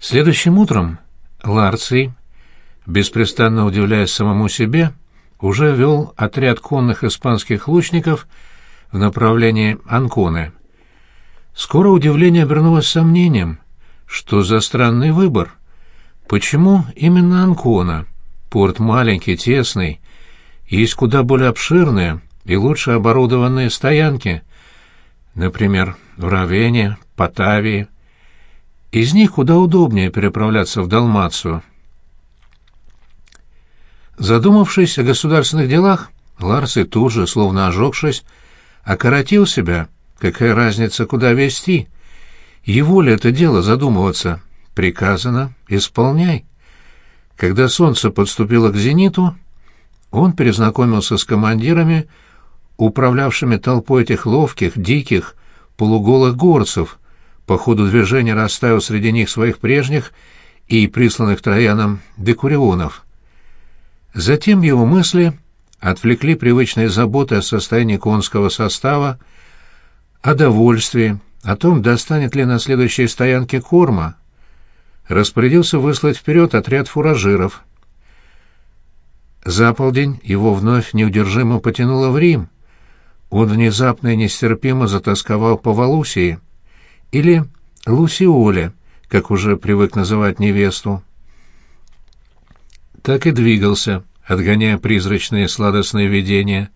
Следующим утром Ларций, беспрестанно удивляясь самому себе, уже вел отряд конных испанских лучников в направлении Анконы. Скоро удивление обернулось сомнением. Что за странный выбор? Почему именно Анкона? Порт маленький, тесный. Есть куда более обширные и лучше оборудованные стоянки. Например, в Равене, Потавии. Из них куда удобнее переправляться в Далмацию. Задумавшись о государственных делах, Ларс и тут же, словно ожегшись, окоротил себя. Какая разница, куда вести? Его ли это дело задумываться? Приказано, исполняй. Когда солнце подступило к зениту, он перезнакомился с командирами, управлявшими толпой этих ловких, диких, полуголых горцев, по ходу движения расставил среди них своих прежних и присланных Трояном декурионов. Затем его мысли отвлекли привычные заботы о состоянии конского состава, о довольствии, о том, достанет ли на следующей стоянке корма. Распорядился выслать вперед отряд фуражиров. За полдень его вновь неудержимо потянуло в Рим. Он внезапно и нестерпимо затасковал по Валусии. Или Лусиоле, как уже привык называть невесту так и двигался, отгоняя призрачные сладостные видения.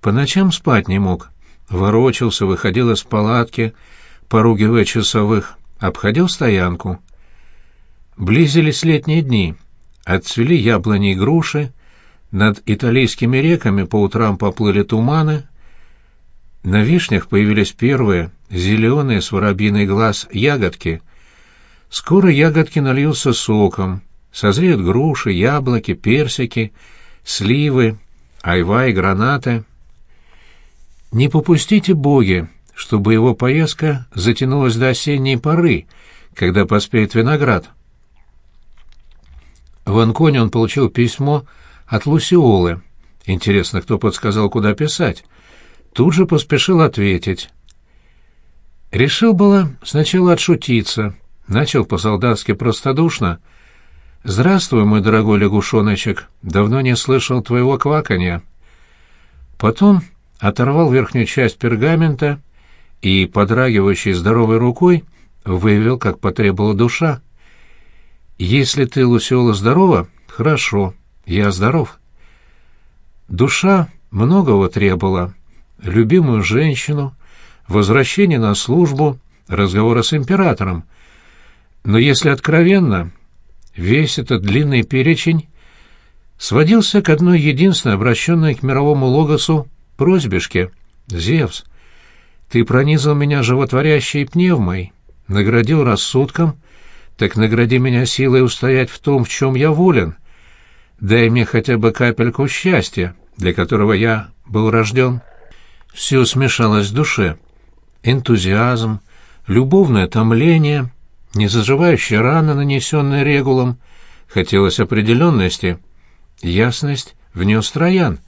По ночам спать не мог, ворочался, выходил из палатки, поругивая часовых, обходил стоянку. Близились летние дни, отцвели яблони и груши, над итальянскими реками по утрам поплыли туманы, на вишнях появились первые, зеленые с воробьиный глаз, ягодки. Скоро ягодки нальются соком, Созреют груши, яблоки, персики, сливы, айва и гранаты. Не попустите боги, чтобы его поездка затянулась до осенней поры, когда поспеет виноград. В Анконе он получил письмо от Лусиолы. Интересно, кто подсказал, куда писать. Тут же поспешил ответить. Решил было сначала отшутиться, начал по-солдатски простодушно — «Здравствуй, мой дорогой лягушоночек. Давно не слышал твоего кваканья». Потом оторвал верхнюю часть пергамента и, подрагивающей здоровой рукой, вывел, как потребовала душа. «Если ты, Лусиола, здорова, хорошо, я здоров». Душа многого требовала. Любимую женщину, возвращение на службу, разговора с императором. Но если откровенно, Весь этот длинный перечень сводился к одной единственной обращенной к мировому логосу просьбешке. «Зевс, ты пронизал меня животворящей пневмой, наградил рассудком, так награди меня силой устоять в том, в чем я волен. Дай мне хотя бы капельку счастья, для которого я был рожден». Все смешалось в душе. Энтузиазм, любовное томление — незаживающая рана, нанесенная регулом. Хотелось определенности. Ясность внес Троян,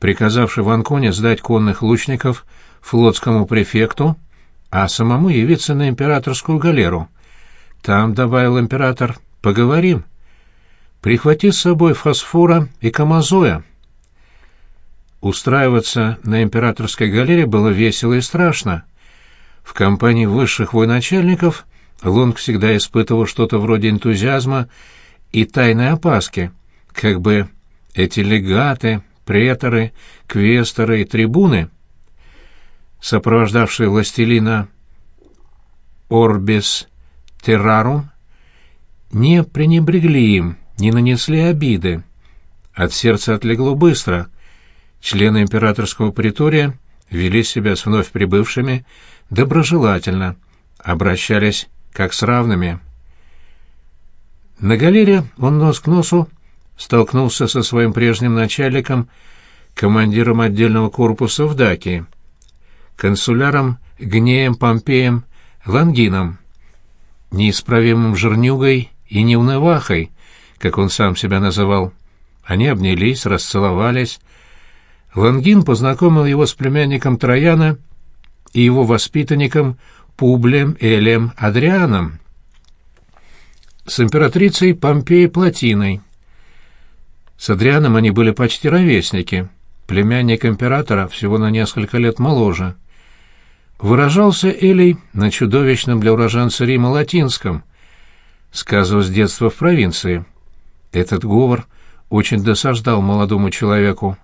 приказавший в Анконе сдать конных лучников флотскому префекту, а самому явиться на императорскую галеру. Там, — добавил император, — поговорим. Прихвати с собой фосфора и камазоя. Устраиваться на императорской галере было весело и страшно. В компании высших военачальников Лонг всегда испытывал что-то вроде энтузиазма и тайной опаски, как бы эти легаты, преторы, квесторы и трибуны, сопровождавшие властелина Орбис Террарум, не пренебрегли им, не нанесли обиды. От сердца отлегло быстро. Члены императорского притория вели себя с вновь прибывшими доброжелательно, обращались как с равными. На галере он нос к носу столкнулся со своим прежним начальником, командиром отдельного корпуса в Дакии, консуляром Гнеем Помпеем Лангином, неисправимым жернюгой и неунывахой, как он сам себя называл. Они обнялись, расцеловались. Лангин познакомил его с племянником Трояна и его воспитанником Публем Элем Адрианом. с императрицей Помпеей Платиной. С Адрианом они были почти ровесники, племянник императора всего на несколько лет моложе. Выражался Элей на чудовищном для уроженца Рима латинском, сказывал с детства в провинции. Этот говор очень досаждал молодому человеку.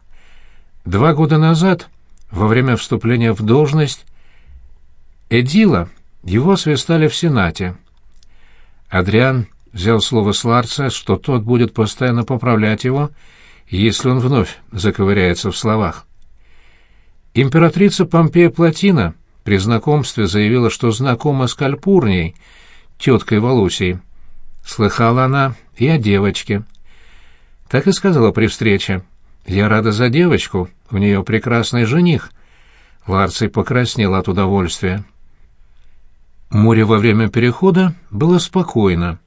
Два года назад, во время вступления в должность, Эдила его свистали в Сенате. Адриан взял слово с Ларца, что тот будет постоянно поправлять его, если он вновь заковыряется в словах. Императрица Помпея Платина при знакомстве заявила, что знакома с Кальпурнией, теткой Валусии. Слыхала она и о девочке. Так и сказала при встрече. «Я рада за девочку, у нее прекрасный жених». Ларций покраснел от удовольствия. Море во время перехода было спокойно.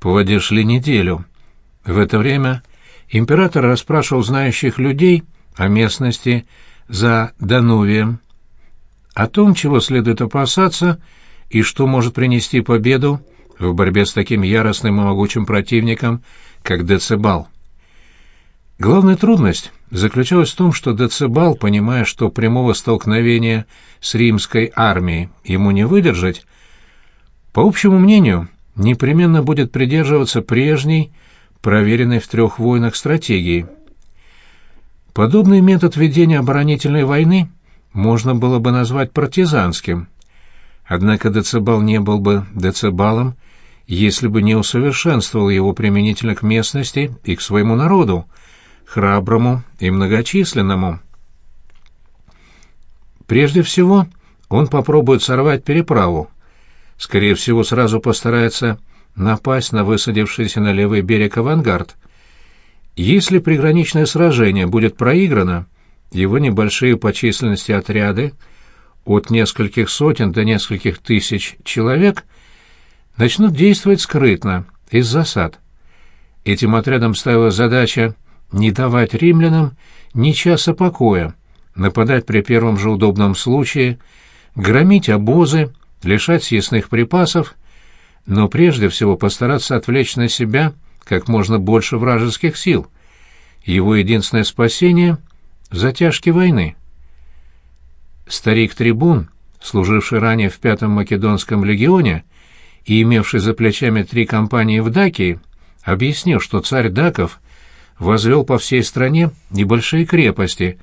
По воде шли неделю. В это время император расспрашивал знающих людей о местности за Данувием, о том, чего следует опасаться и что может принести победу в борьбе с таким яростным и могучим противником, как Децибал. Главная трудность заключалась в том, что Децибал, понимая, что прямого столкновения с римской армией ему не выдержать, по общему мнению, непременно будет придерживаться прежней, проверенной в трех войнах стратегии. Подобный метод ведения оборонительной войны можно было бы назвать партизанским. Однако Децибал не был бы Децибалом, если бы не усовершенствовал его применительно к местности и к своему народу, храброму и многочисленному. Прежде всего, он попробует сорвать переправу, скорее всего, сразу постарается напасть на высадившийся на левый берег авангард. Если приграничное сражение будет проиграно, его небольшие по численности отряды, от нескольких сотен до нескольких тысяч человек, начнут действовать скрытно, из засад. Этим отрядам ставилась задача не давать римлянам ни часа покоя, нападать при первом же удобном случае, громить обозы, лишать съестных припасов, но прежде всего постараться отвлечь на себя как можно больше вражеских сил. Его единственное спасение — затяжки войны. Старик-трибун, служивший ранее в Пятом Македонском легионе и имевший за плечами три компании в Дакии, объяснил, что царь Даков возвел по всей стране небольшие крепости,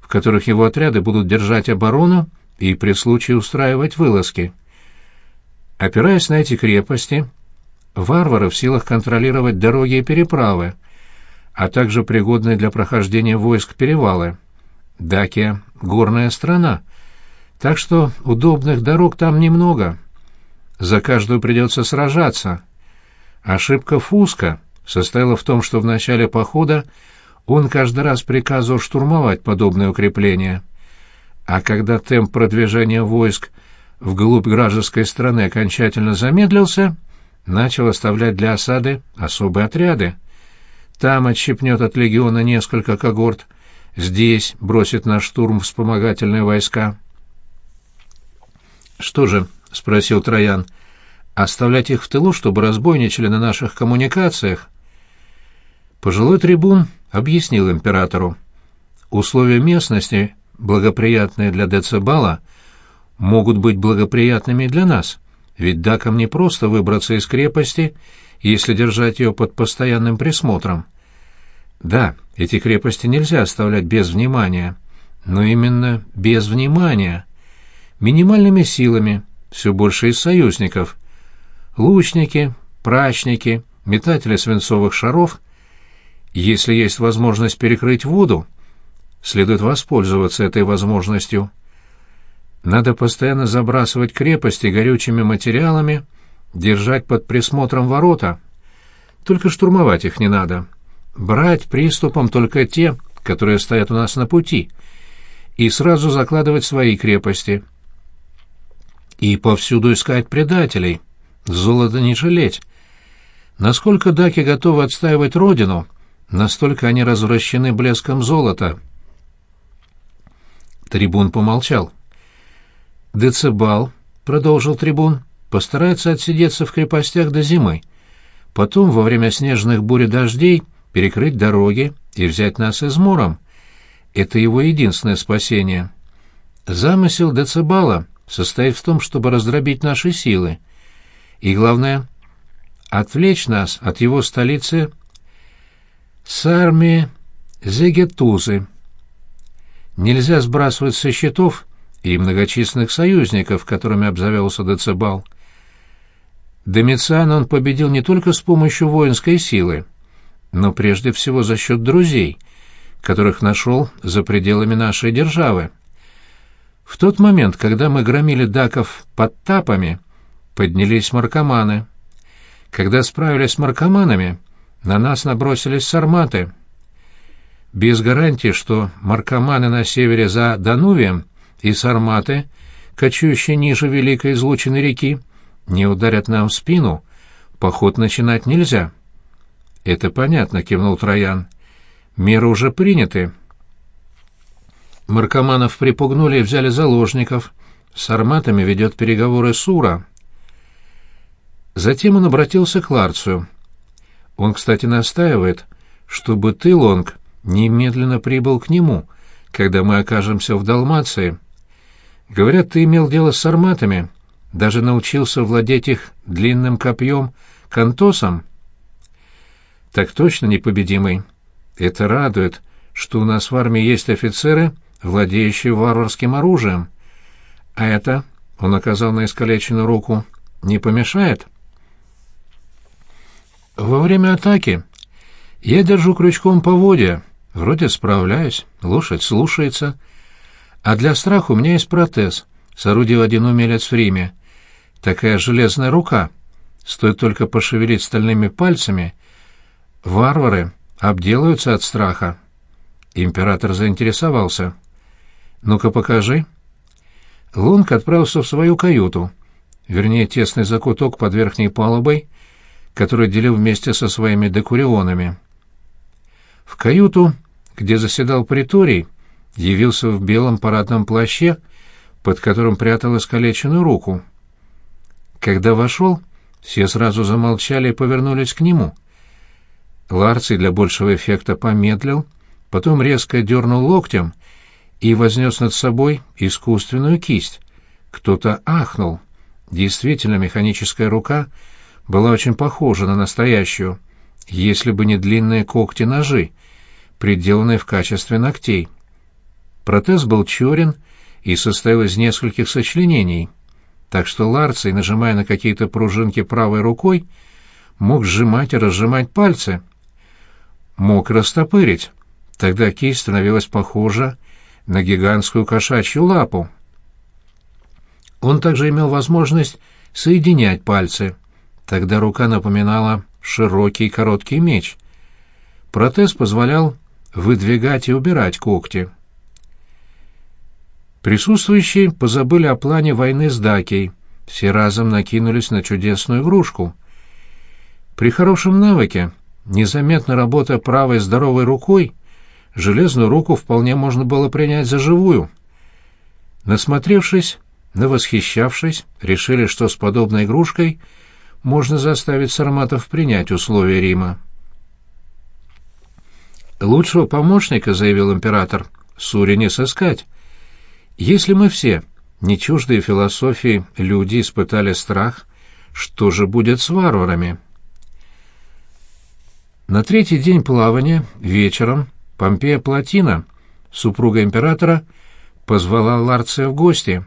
в которых его отряды будут держать оборону и при случае устраивать вылазки. Опираясь на эти крепости, варвары в силах контролировать дороги и переправы, а также пригодные для прохождения войск перевалы. Дакия — горная страна, так что удобных дорог там немного. За каждую придется сражаться. Ошибка Фуска состояла в том, что в начале похода он каждый раз приказывал штурмовать подобные укрепления — а когда темп продвижения войск вглубь гражданской страны окончательно замедлился, начал оставлять для осады особые отряды. Там отщипнет от легиона несколько когорт, здесь бросит на штурм вспомогательные войска. «Что же?» — спросил Троян. «Оставлять их в тылу, чтобы разбойничали на наших коммуникациях?» Пожилой трибун объяснил императору. Условия местности благоприятные для Децибала, могут быть благоприятными для нас, ведь дакам не просто выбраться из крепости, если держать ее под постоянным присмотром. Да, эти крепости нельзя оставлять без внимания, но именно без внимания. Минимальными силами, все больше из союзников. Лучники, прачники, метатели свинцовых шаров. Если есть возможность перекрыть воду, следует воспользоваться этой возможностью. Надо постоянно забрасывать крепости горючими материалами, держать под присмотром ворота. Только штурмовать их не надо. Брать приступом только те, которые стоят у нас на пути, и сразу закладывать свои крепости. И повсюду искать предателей, золото не жалеть. Насколько даки готовы отстаивать родину, настолько они развращены блеском золота». Трибун помолчал. «Децибал», — продолжил трибун, — «постарается отсидеться в крепостях до зимы. потом во время снежных бурь и дождей перекрыть дороги и взять нас измором. Это его единственное спасение. Замысел Децибала состоит в том, чтобы раздробить наши силы. И главное, отвлечь нас от его столицы с армии Зегетузы. Нельзя сбрасывать со счетов и многочисленных союзников, которыми обзавелся Децибал. Домициан он победил не только с помощью воинской силы, но прежде всего за счет друзей, которых нашел за пределами нашей державы. В тот момент, когда мы громили даков под тапами, поднялись маркоманы. Когда справились с маркоманами, на нас набросились сарматы. Без гарантии, что маркоманы на севере за Данувием и сарматы, кочующие ниже Великой излученной реки, не ударят нам в спину, поход начинать нельзя. — Это понятно, — кивнул Троян. — Меры уже приняты. Маркоманов припугнули и взяли заложников. С арматами ведет переговоры Сура. Затем он обратился к Ларцию. Он, кстати, настаивает, чтобы ты, Лонг, немедленно прибыл к нему, когда мы окажемся в Далмации. Говорят, ты имел дело с арматами, даже научился владеть их длинным копьем, кантосом. Так точно, непобедимый. Это радует, что у нас в армии есть офицеры, владеющие варварским оружием. А это, он оказал на искалеченную руку, не помешает? Во время атаки я держу крючком поводья, вроде справляюсь, лошадь слушается. А для страха у меня есть протез, соорудил один умелец в Риме. Такая железная рука. Стоит только пошевелить стальными пальцами. Варвары обделаются от страха. Император заинтересовался. «Ну-ка, покажи». Лунг отправился в свою каюту, вернее, тесный закуток под верхней палубой, который делил вместе со своими декурионами. В каюту, где заседал приторий, явился в белом парадном плаще, под которым прятал искалеченную руку. Когда вошел, все сразу замолчали и повернулись к нему. Ларций для большего эффекта помедлил, потом резко дернул локтем и вознес над собой искусственную кисть. Кто-то ахнул. Действительно, механическая рука — была очень похожа на настоящую, если бы не длинные когти-ножи, приделанные в качестве ногтей. Протез был черен и состоял из нескольких сочленений, так что Ларций, нажимая на какие-то пружинки правой рукой, мог сжимать и разжимать пальцы. Мог растопырить, тогда кисть становилась похожа на гигантскую кошачью лапу. Он также имел возможность соединять пальцы — Тогда рука напоминала широкий короткий меч. Протез позволял выдвигать и убирать когти. Присутствующие позабыли о плане войны с Дакей, все разом накинулись на чудесную игрушку. При хорошем навыке, незаметно работая правой здоровой рукой, железную руку вполне можно было принять за живую. Насмотревшись, навосхищавшись, решили, что с подобной игрушкой — можно заставить сарматов принять условия Рима. «Лучшего помощника, — заявил император, — Сури не сыскать. Если мы все, не чуждые философии, люди испытали страх, что же будет с варварами?» На третий день плавания, вечером, Помпея Платина, супруга императора, позвала Ларция в гости.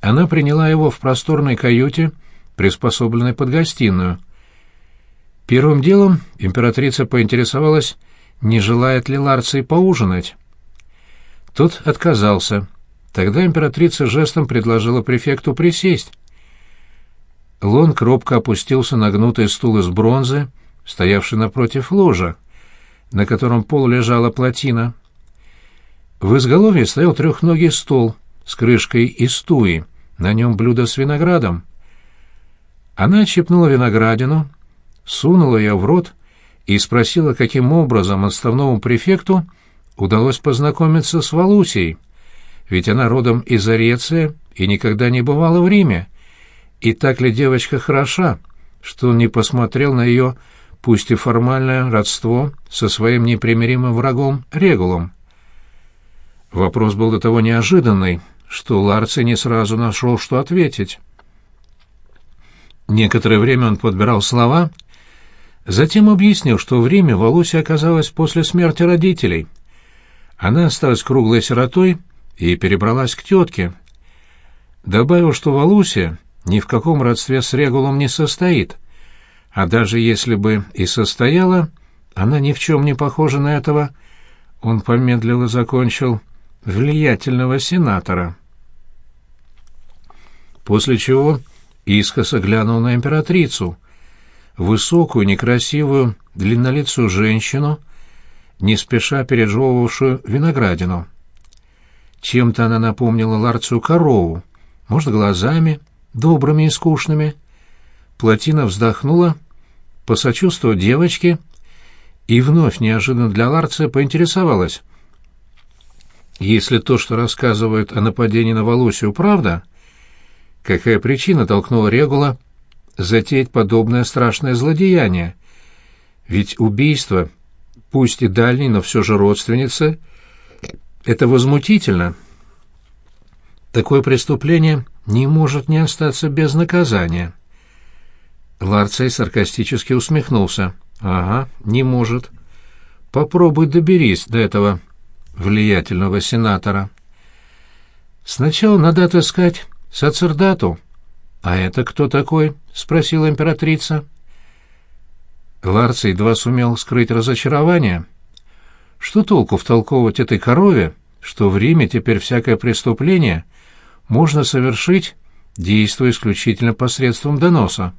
Она приняла его в просторной каюте, — приспособленной под гостиную. Первым делом императрица поинтересовалась, не желает ли Ларций поужинать. Тот отказался. Тогда императрица жестом предложила префекту присесть. Лонг робко опустился на гнутый стул из бронзы, стоявший напротив ложа, на котором пол лежала плотина. В изголовье стоял трехногий стол с крышкой из стуи, на нем блюдо с виноградом. Она отщепнула виноградину, сунула ее в рот и спросила, каким образом отставному префекту удалось познакомиться с Валусией, ведь она родом из Ореция и никогда не бывала в Риме. И так ли девочка хороша, что он не посмотрел на ее, пусть и формальное, родство со своим непримиримым врагом Регулом. Вопрос был до того неожиданный, что Ларци не сразу нашел, что ответить. Некоторое время он подбирал слова, затем объяснил, что в Риме Валуся оказалась после смерти родителей. Она осталась круглой сиротой и перебралась к тетке. Добавил, что Валуся ни в каком родстве с Регулом не состоит, а даже если бы и состояла, она ни в чем не похожа на этого, он помедлил и закончил, влиятельного сенатора. После чего искоса глянул на императрицу, высокую, некрасивую, длиннолицую женщину, не спеша пережевывавшую виноградину. Чем-то она напомнила Ларцию корову, может, глазами, добрыми и скучными. Плотина вздохнула, посочувствовав девочке, и вновь неожиданно для Ларция поинтересовалась. Если то, что рассказывают о нападении на Волосию, правда, какая причина толкнула Регула затеять подобное страшное злодеяние? Ведь убийство, пусть и дальней, но все же родственницы, это возмутительно. Такое преступление не может не остаться без наказания. Ларцей саркастически усмехнулся. «Ага, не может. Попробуй доберись до этого влиятельного сенатора. Сначала надо отыскать сацердату. А это кто такой? спросила императрица. Ларций едва сумел скрыть разочарование. Что толку втолковывать этой корове, что в Риме теперь всякое преступление можно совершить, действуя исключительно посредством доноса?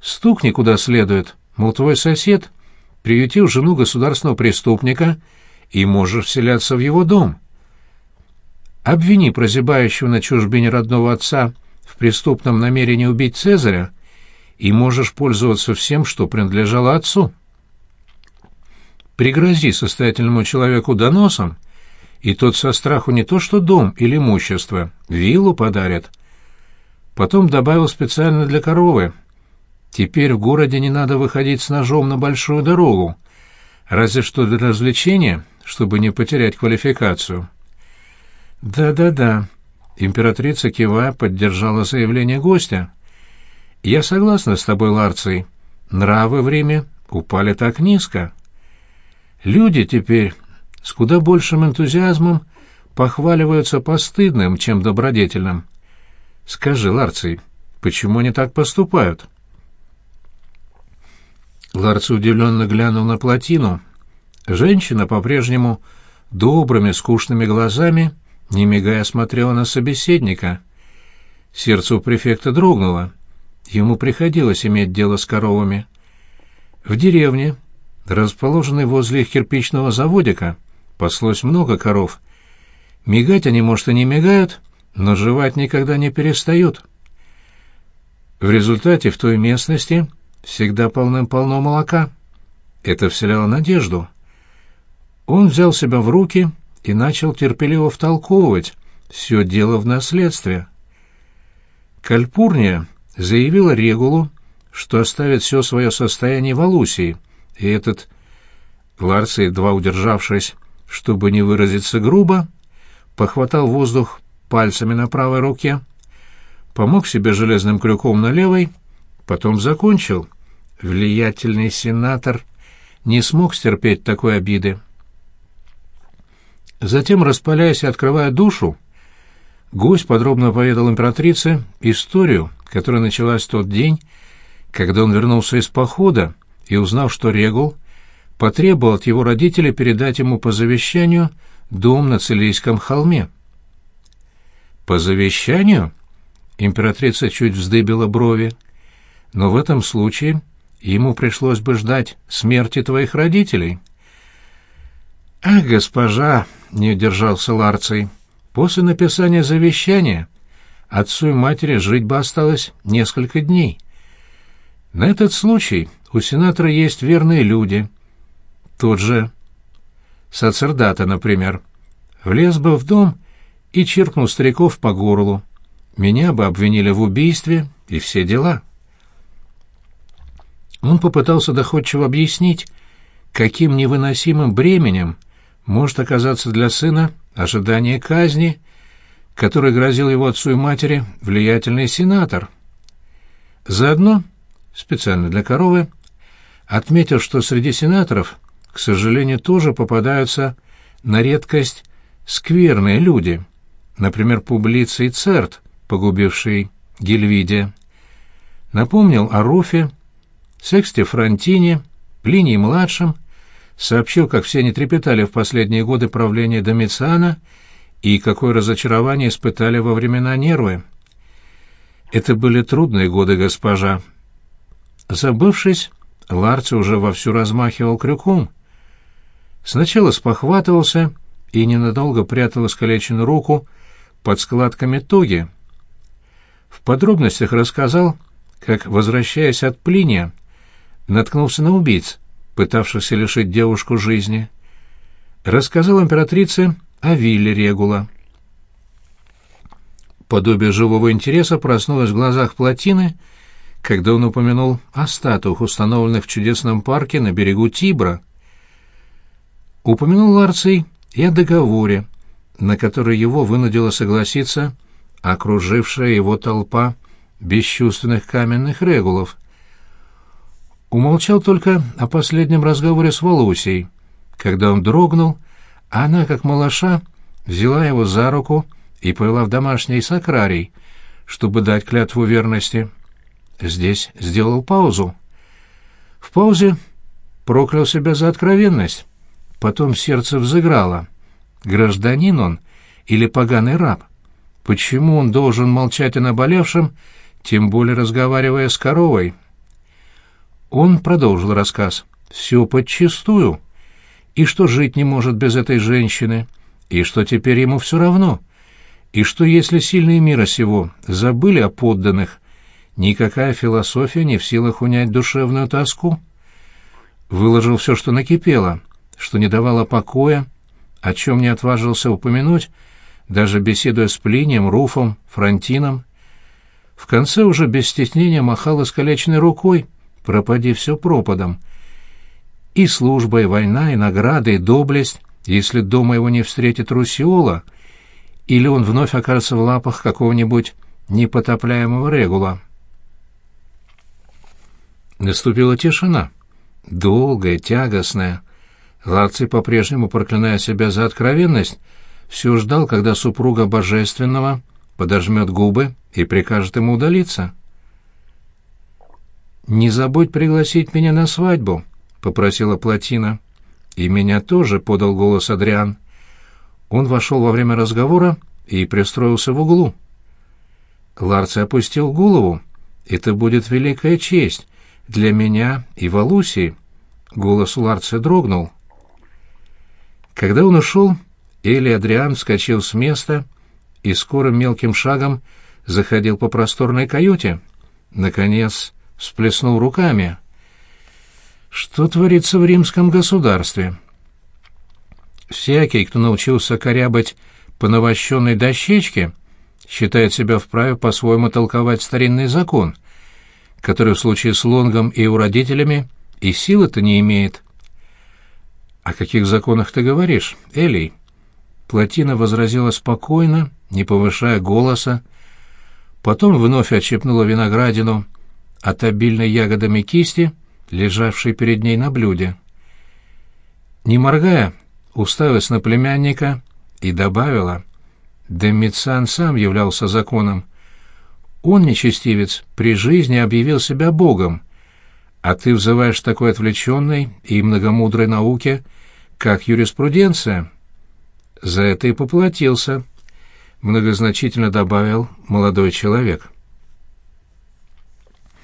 Стукни куда следует, мол, твой сосед приютил жену государственного преступника — и можешь вселяться в его дом. Обвини прозябающего на чужбине родного отца в преступном намерении убить Цезаря, и можешь пользоваться всем, что принадлежало отцу. Пригрози состоятельному человеку доносом, и тот со страху не то что дом или имущество, виллу подарит. Потом добавил специально для коровы. Теперь в городе не надо выходить с ножом на большую дорогу, разве что для развлечения — чтобы не потерять квалификацию. «Да-да-да», — императрица Кива поддержала заявление гостя. «Я согласна с тобой, Ларций. Нравы в Риме упали так низко. Люди теперь с куда большим энтузиазмом похваливаются постыдным, чем добродетельным. Скажи, Ларций, почему они так поступают?» Ларций удивленно глянул на плотину, Женщина по-прежнему добрыми, скучными глазами, не мигая, смотрела на собеседника. Сердце у префекта дрогнуло. Ему приходилось иметь дело с коровами. В деревне, расположенной возле их кирпичного заводика, паслось много коров. Мигать они, может, и не мигают, но жевать никогда не перестают. В результате в той местности всегда полным-полно молока. Это вселяло надежду. Он взял себя в руки и начал терпеливо втолковывать все дело в наследстве. Кальпурния заявила Регулу, что оставит все свое состояние в Алусии, и этот Ларс, едва удержавшись, чтобы не выразиться грубо, похватал воздух пальцами на правой руке, помог себе железным крюком на левой, потом закончил. Влиятельный сенатор не смог стерпеть такой обиды. Затем, распаляясь и открывая душу, гость подробно поведал императрице историю, которая началась в тот день, когда он вернулся из похода и узнал, что Регул потребовал от его родителей передать ему по завещанию дом на Целийском холме. «По завещанию?» — императрица чуть вздыбила брови. «Но в этом случае ему пришлось бы ждать смерти твоих родителей». «Ах, госпожа!» — не удержался Ларций. «После написания завещания отцу и матери жить бы осталось несколько дней. На этот случай у сенатора есть верные люди. Тот же сацердата, например. Влез бы в дом и чиркнул стариков по горлу. Меня бы обвинили в убийстве и все дела». Он попытался доходчиво объяснить, каким невыносимым бременем может оказаться для сына ожидание казни, которой грозил его отцу и матери влиятельный сенатор. Заодно, специально для коровы, отметил, что среди сенаторов, к сожалению, тоже попадаются на редкость скверные люди, например, Публиций Церт, погубивший Гельвидия. Напомнил о Руфе, Сексте Фронтине, Плинии-младшем, сообщил, как все они трепетали в последние годы правления Домициана и какое разочарование испытали во времена Нервы. Это были трудные годы, госпожа. Забывшись, Ларци уже вовсю размахивал крюком. Сначала спохватывался и ненадолго прятал искалеченную руку под складками тоги. В подробностях рассказал, как, возвращаясь от Плиния, наткнулся на убийц, пытавшихся лишить девушку жизни. Рассказал императрице о вилле Регула. Подобие живого интереса проснулось в глазах плотины, когда он упомянул о статуях, установленных в чудесном парке на берегу Тибра. Упомянул Ларций и о договоре, на который его вынудила согласиться окружившая его толпа бесчувственных каменных регулов. Умолчал только о последнем разговоре с Волосей, когда он дрогнул, она, как малыша, взяла его за руку и повела в домашний сакрарий, чтобы дать клятву верности. Здесь сделал паузу. В паузе проклял себя за откровенность. Потом сердце взыграло. Гражданин он или поганый раб? Почему он должен молчать о наболевшем, тем более разговаривая с коровой? Он продолжил рассказ. «Все подчистую. И что жить не может без этой женщины, и что теперь ему все равно, и что если сильные мира сего забыли о подданных, никакая философия не в силах унять душевную тоску. Выложил все, что накипело, что не давало покоя, о чем не отважился упомянуть, даже беседуя с Плинием, Руфом, Франтином. В конце уже без стеснения махал искалеченной рукой, пропади все пропадом. И служба, и война, и награда, и доблесть, если дома его не встретит Русиола, или он вновь окажется в лапах какого-нибудь непотопляемого регула. Наступила тишина, долгая, тягостная. Ларций, по-прежнему проклиная себя за откровенность, все ждал, когда супруга божественного подожмет губы и прикажет ему удалиться. «Не забудь пригласить меня на свадьбу», — попросила Платина. «И меня тоже», — подал голос Адриан. Он вошел во время разговора и пристроился в углу. Ларци опустил голову. «Это будет великая честь для меня и Валусии». Голос у Ларца дрогнул. Когда он ушел, Эли Адриан вскочил с места и скорым мелким шагом заходил по просторной каюте. Наконец всплеснул руками. Что творится в римском государстве? Всякий, кто научился корябать по навощенной дощечке, считает себя вправе по-своему толковать старинный закон, который в случае с Лонгом и его родителями и силы-то не имеет. «О каких законах ты говоришь, Элей?» Плотина возразила спокойно, не повышая голоса, потом вновь отщепнула виноградину от обильной ягодами кисти, лежавшей перед ней на блюде. Не моргая, уставилась на племянника и добавила, «Демицан сам являлся законом. Он, нечестивец, при жизни объявил себя богом, а ты взываешь такой отвлеченной и многомудрой науке, как юриспруденция». За это и поплатился, многозначительно добавил молодой человек.